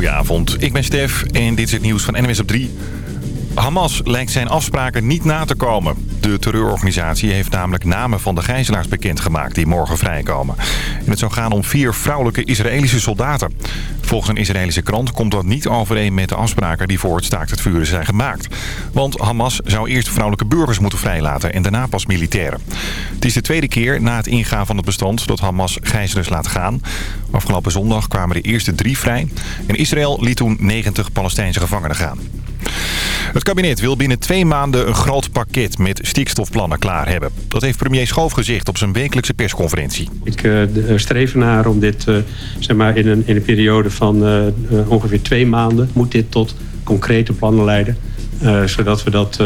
Goedenavond, ik ben Stef en dit is het nieuws van NWS op 3. Hamas lijkt zijn afspraken niet na te komen. De terreurorganisatie heeft namelijk namen van de gijzelaars bekendgemaakt die morgen vrijkomen. En het zou gaan om vier vrouwelijke Israëlische soldaten. Volgens een Israëlische krant komt dat niet overeen met de afspraken die voor het staakt het vuren zijn gemaakt. Want Hamas zou eerst vrouwelijke burgers moeten vrijlaten en daarna pas militairen. Het is de tweede keer na het ingaan van het bestand dat Hamas gijzelaars laat gaan. Afgelopen zondag kwamen de eerste drie vrij. En Israël liet toen 90 Palestijnse gevangenen gaan. Het kabinet wil binnen twee maanden een groot pakket met stikstofplannen klaar hebben. Dat heeft premier Schoof gezegd op zijn wekelijkse persconferentie. Ik uh, streef ernaar om dit uh, zeg maar in, een, in een periode van uh, ongeveer twee maanden... moet dit tot concrete plannen leiden. zodat we dat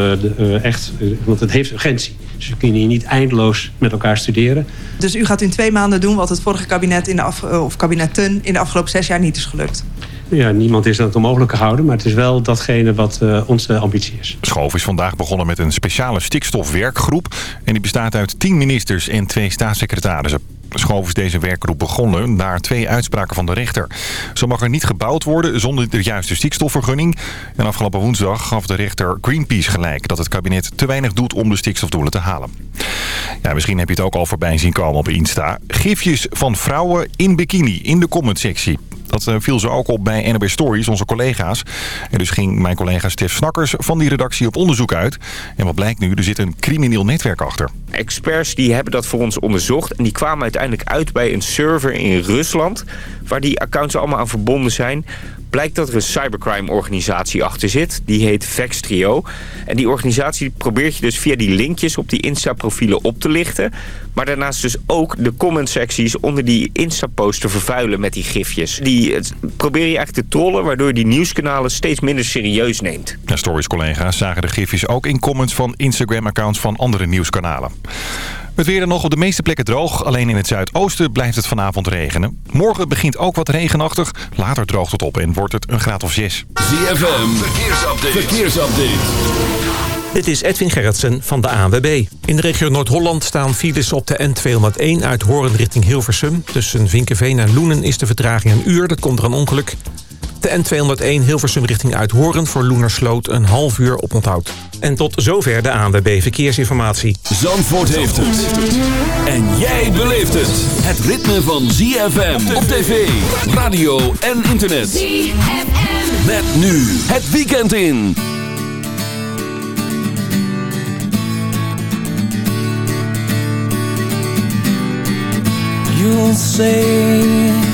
echt... want het heeft urgentie. Dus we kunnen hier niet eindeloos met elkaar studeren. Dus u gaat in twee maanden doen wat het vorige kabinet in de af, of kabinetten in de afgelopen zes jaar niet is gelukt? Ja, niemand is dat onmogelijk gehouden, maar het is wel datgene wat uh, onze ambitie is. Schoof is vandaag begonnen met een speciale stikstofwerkgroep. En die bestaat uit tien ministers en twee staatssecretarissen. Schoof is deze werkgroep begonnen na twee uitspraken van de rechter. Zo mag er niet gebouwd worden zonder de juiste stikstofvergunning. En afgelopen woensdag gaf de rechter Greenpeace gelijk... dat het kabinet te weinig doet om de stikstofdoelen te halen. Ja, misschien heb je het ook al voorbij zien komen op Insta. Gifjes van vrouwen in bikini in de commentsectie. Dat eh, viel ze ook op bij NB Stories, onze collega's. En dus ging mijn collega Stef Snakkers van die redactie op onderzoek uit. En wat blijkt nu? Er zit een crimineel netwerk achter. Experts die hebben dat voor ons onderzocht. En die kwamen uiteindelijk uit bij een server in Rusland... waar die accounts allemaal aan verbonden zijn blijkt dat er een cybercrime-organisatie achter zit. Die heet Vextrio. En die organisatie probeert je dus via die linkjes op die Insta-profielen op te lichten. Maar daarnaast dus ook de comment-secties onder die Insta-post te vervuilen met die gifjes. Die probeer je eigenlijk te trollen, waardoor je die nieuwskanalen steeds minder serieus neemt. Stories-collega's zagen de gifjes ook in comments van Instagram-accounts van andere nieuwskanalen. Het weer dan nog op de meeste plekken droog. Alleen in het zuidoosten blijft het vanavond regenen. Morgen begint ook wat regenachtig. Later droogt het op en wordt het een graad of 6. ZFM, verkeersupdate. verkeersupdate. Dit is Edwin Gerritsen van de ANWB. In de regio Noord-Holland staan files op de N201 uit Hoorn richting Hilversum. Tussen Vinkenveen en Loenen is de vertraging een uur. Dat komt er een ongeluk. De N201 Hilversum richting Uithoren voor Loenersloot een half uur op onthoud. En tot zover de ANWB Verkeersinformatie. Zandvoort heeft het. En jij beleeft het. Het ritme van ZFM op tv, radio en internet. ZFM. Met nu het weekend in. You'll say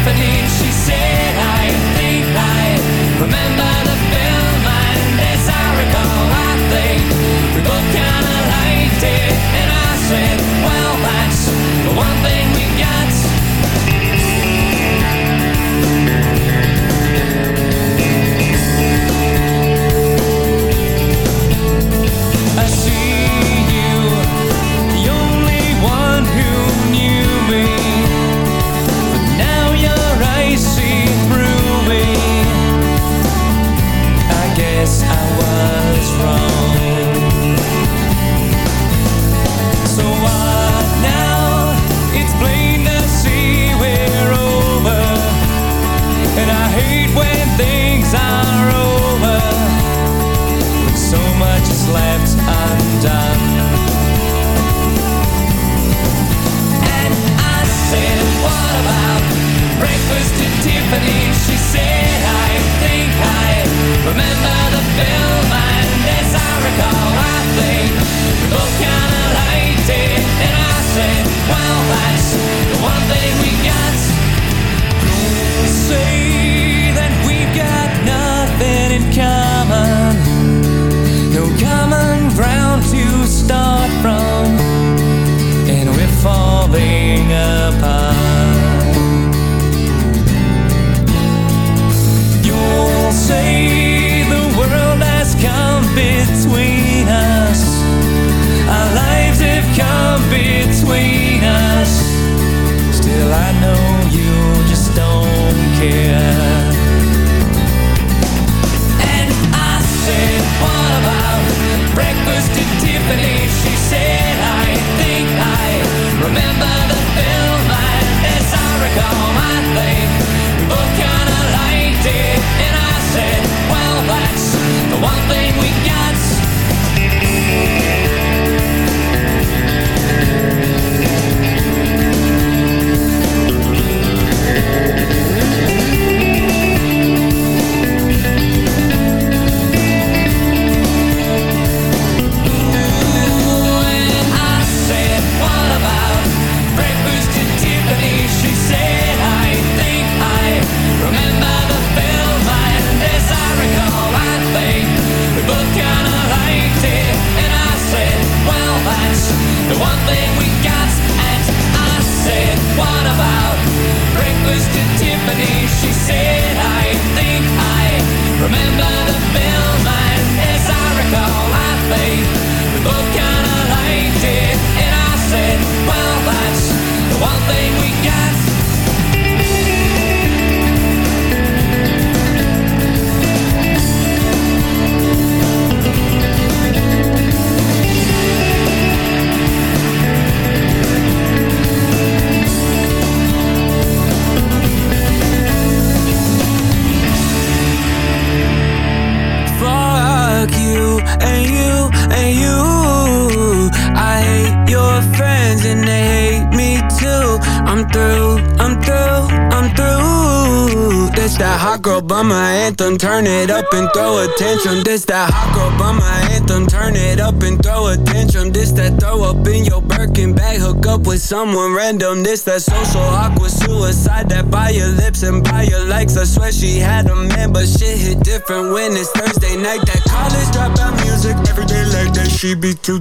Tiffany? She said, I think I remember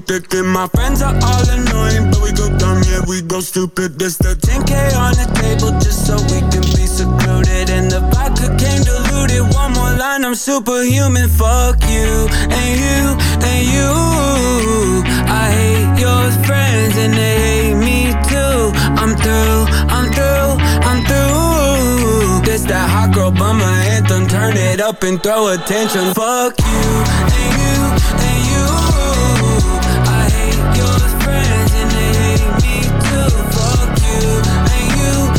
thick and my friends are all annoying, but we go dumb, yeah we go stupid. This the 10k on the table just so we can be secluded. And the vodka came diluted. One more line, I'm superhuman. Fuck you and you and you. I hate your friends and they hate me too. I'm through, I'm through, I'm through. This that hot girl bummer anthem. Turn it up and throw attention. Fuck you and you and you. Your friends and they hate me too. Fuck you and you.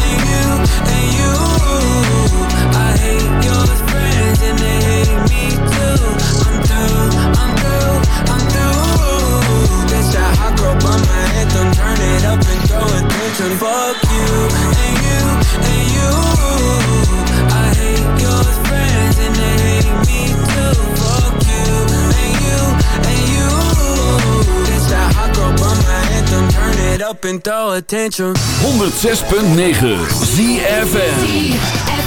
it up and throw a tantrum. 106.9 ZFM.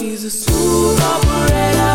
He's a smooth operator.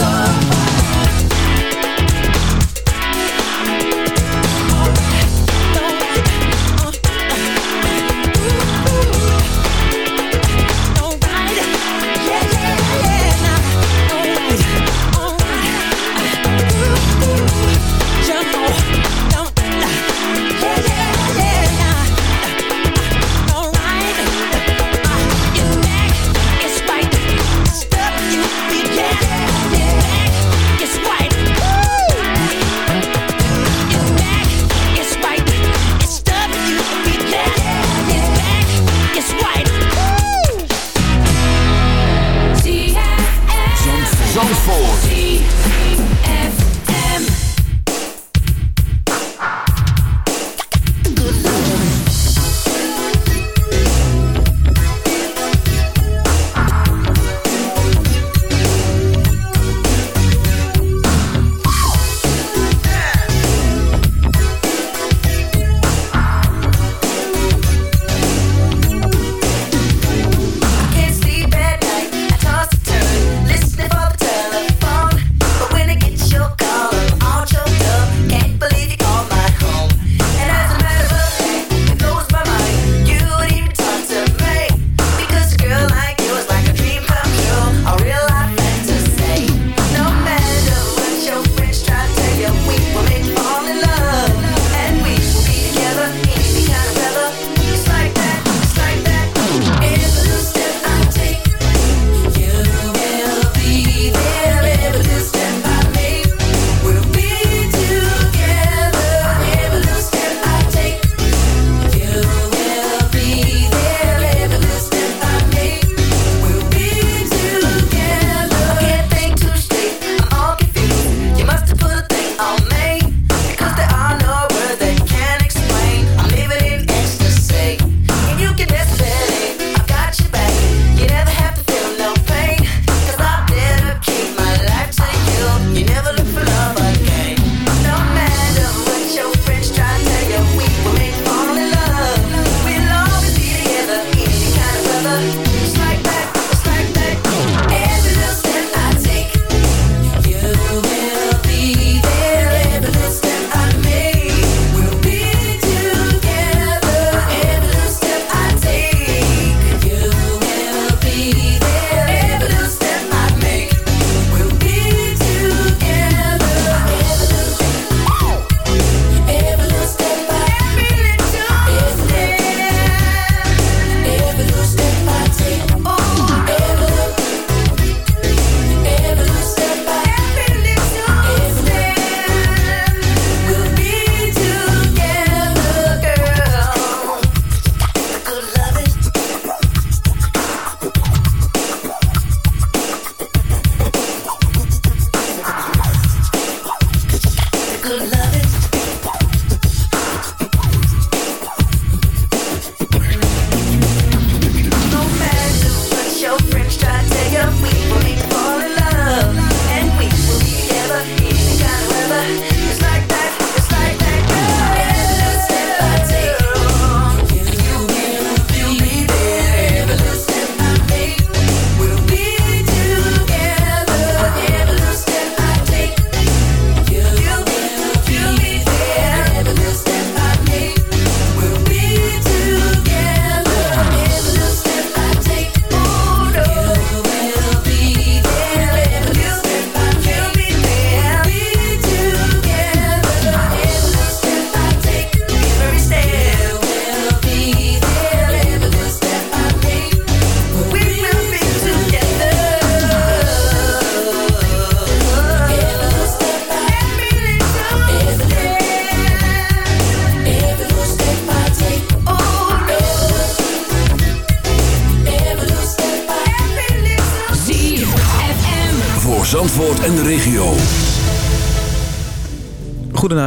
Or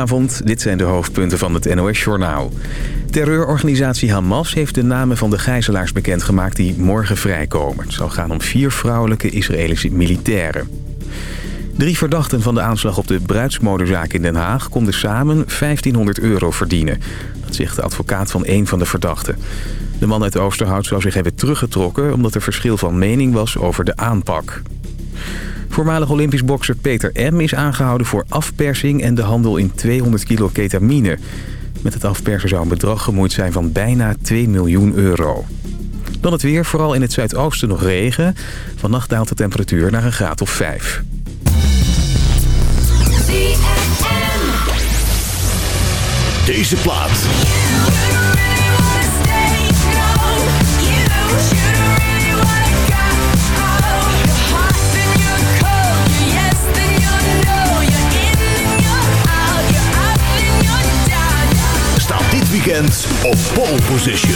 Goedenavond, dit zijn de hoofdpunten van het NOS-journaal. Terreurorganisatie Hamas heeft de namen van de gijzelaars bekendgemaakt die morgen vrijkomen. Het zal gaan om vier vrouwelijke Israëlische militairen. Drie verdachten van de aanslag op de bruidsmodezaak in Den Haag... konden samen 1500 euro verdienen. Dat zegt de advocaat van één van de verdachten. De man uit Oosterhout zou zich hebben teruggetrokken... omdat er verschil van mening was over de aanpak. Voormalig Olympisch bokser Peter M. is aangehouden voor afpersing... en de handel in 200 kilo ketamine. Met het afpersen zou een bedrag gemoeid zijn van bijna 2 miljoen euro. Dan het weer, vooral in het zuidoosten nog regen. Vannacht daalt de temperatuur naar een graad of 5. Deze plaat weekend op pole position.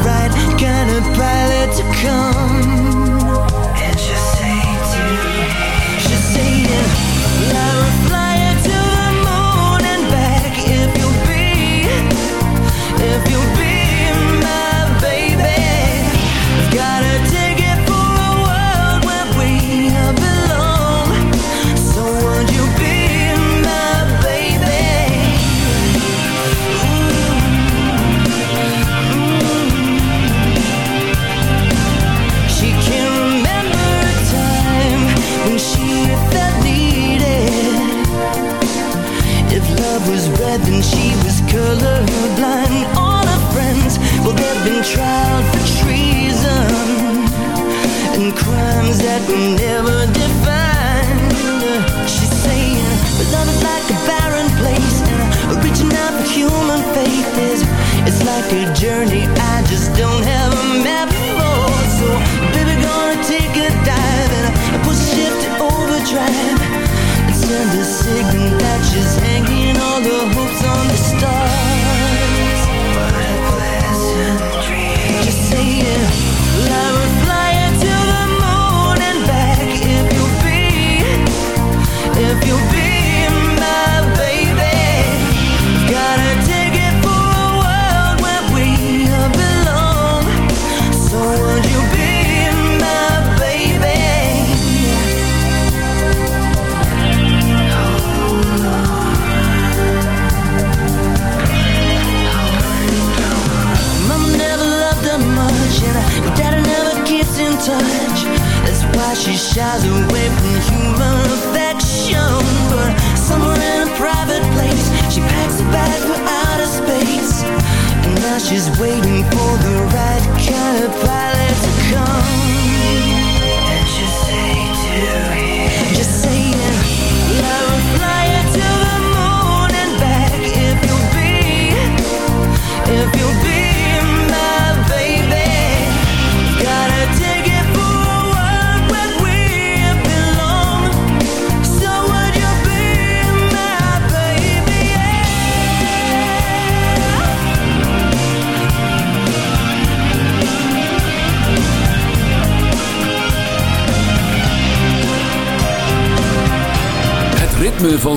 come. That were never defined. She's saying, love is like a barren place, and reaching out for human faith is it's like a journey I just don't have a map for. So, baby, gonna take a dive and push shift to overdrive and send a signal that she's hanging all the hopes on the stars. Just saying, I if you'll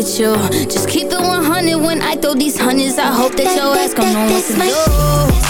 At you. Just keep it 100 when I throw these hundreds. I hope that your ass gon' know what to do.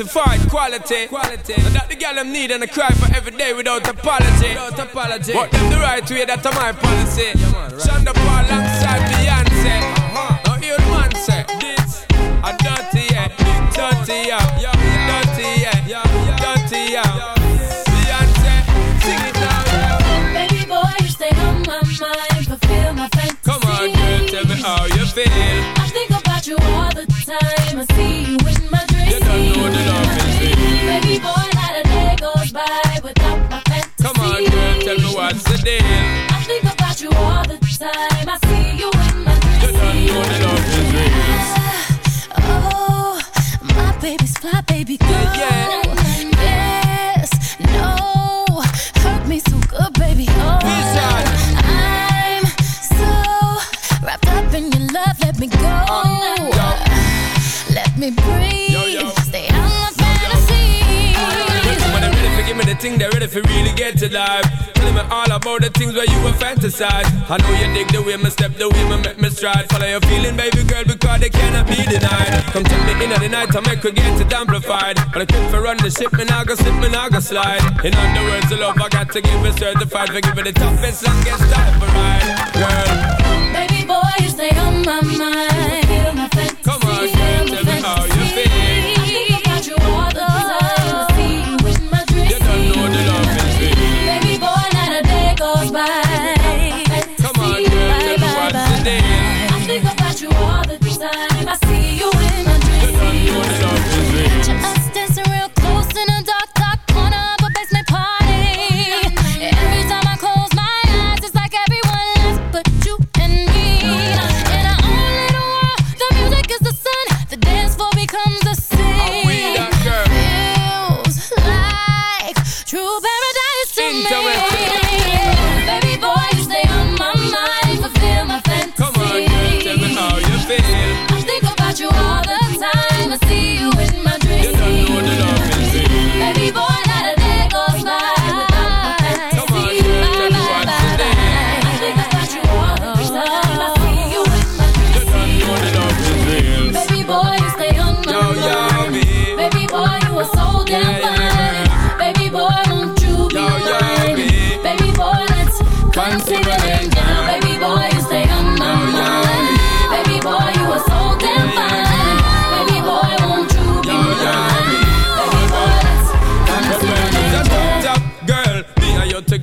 certified quality. quality. And that the girl them need and I cry for every day without apology. Without apology. But them the right way, that's my policy. Sean da Paul alongside Beyonce. Uh-huh. Now hear man say, this a dirty yeah, big dirty yeah, dirty yeah, dirty yeah. Beyonce, sing it now. Baby boy, you stay on my mind, fulfill my fantasy. Come on, girl, tell me how you feel. I think about you all the time. I see you tell what's the deal. I think about you all the time. I see you in my dreams. You don't know the love is real. Oh, my baby's fly, baby girl. Yeah, Yes, the thing, they're ready for really get to life. Telling me all about the things where you were fantasize. I know you dig the way me step, the way me make me stride. Follow your feeling, baby girl, because they cannot be denied. Come take me in at the night, I make her get it amplified. But I quit for run the ship, me now go slip, me now go slide. In other words, the love I got to give it certified for giving the toughest, longest time for ride. Girl, Baby boy, you stay on my mind. Feel my fantasy. come on, girl, tell me how you feel.